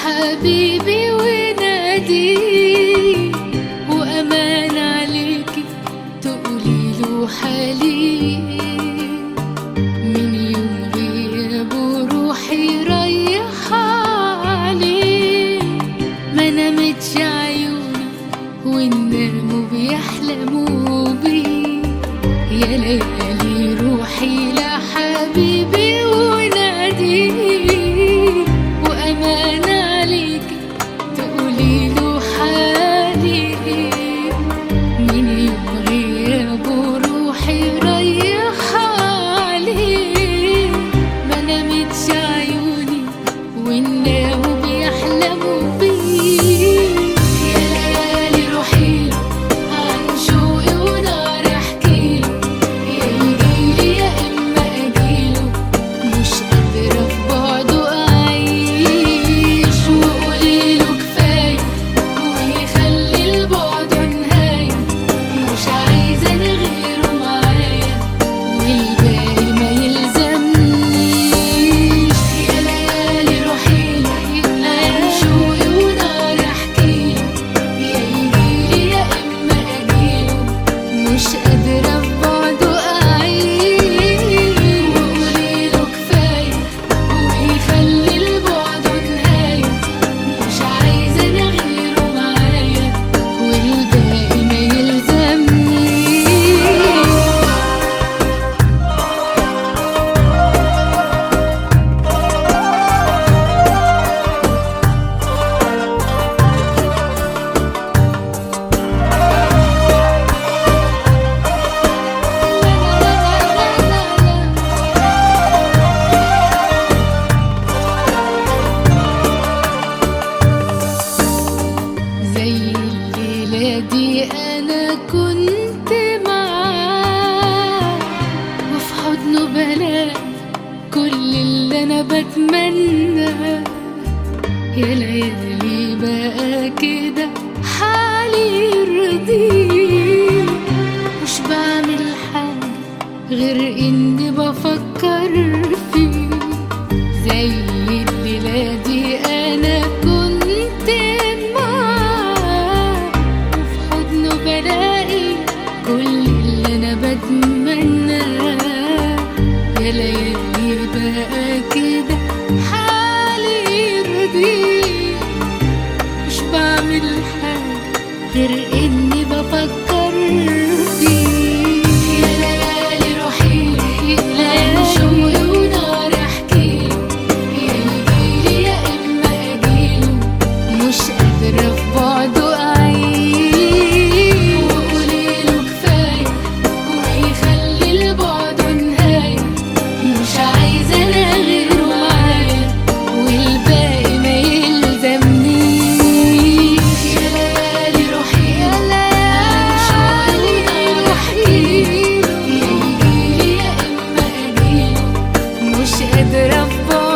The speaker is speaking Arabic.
حبيبي. بيحلموا يا ليالي روحي لحبيبي زي الليلة دي أنا كنت معاه وفي حضنه بلاقي كل اللي أنا بتمنى. يا ليالي بقى كده حالي يرضيه ليالي بقى كده حالي يرضي مش بعمل حاجة غير إني بفكر فيك could have bought